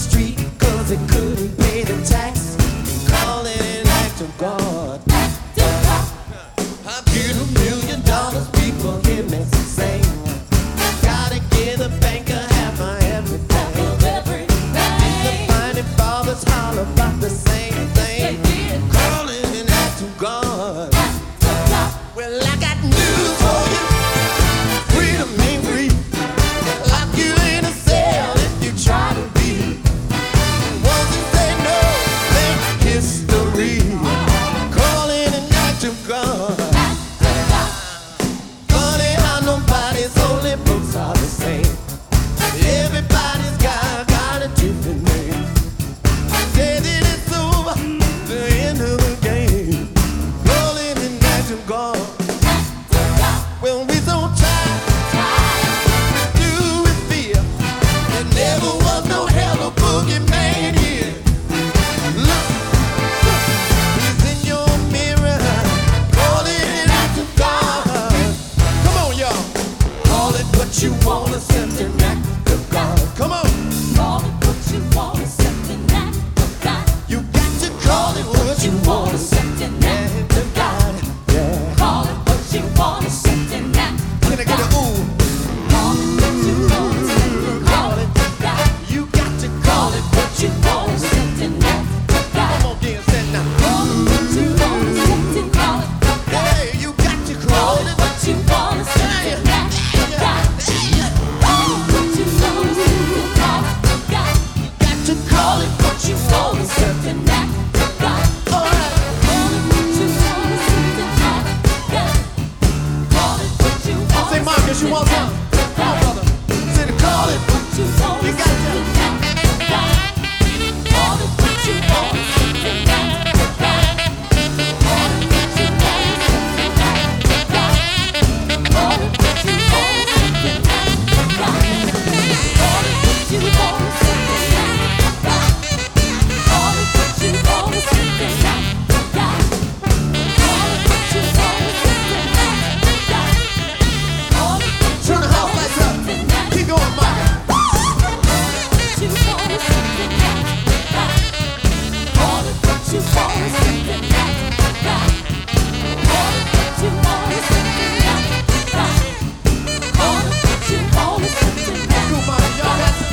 street, cause it could one time. Come on, brother. Say to call it. You got to.